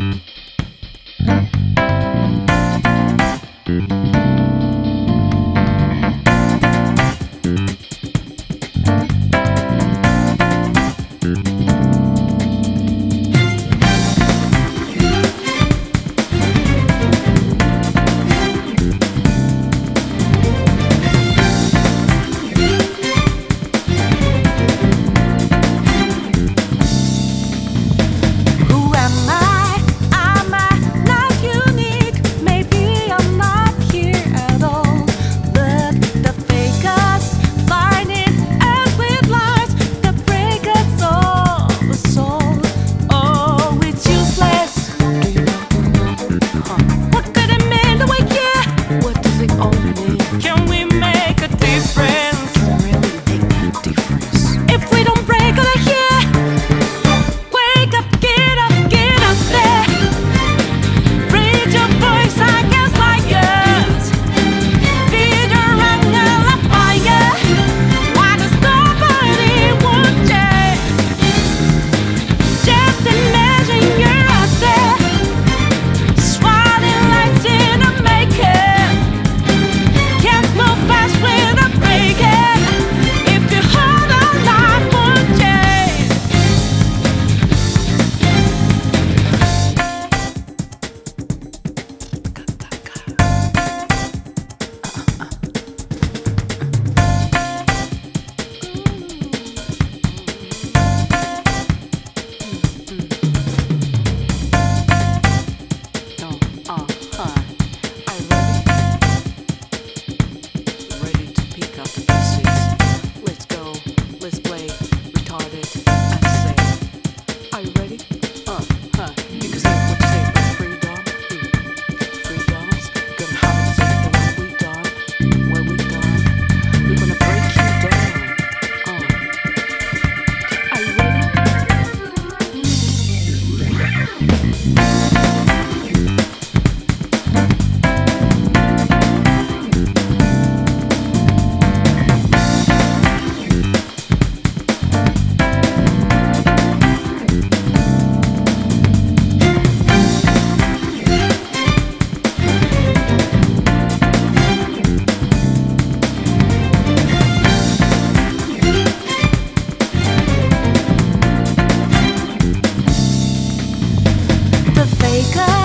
Bye. wake up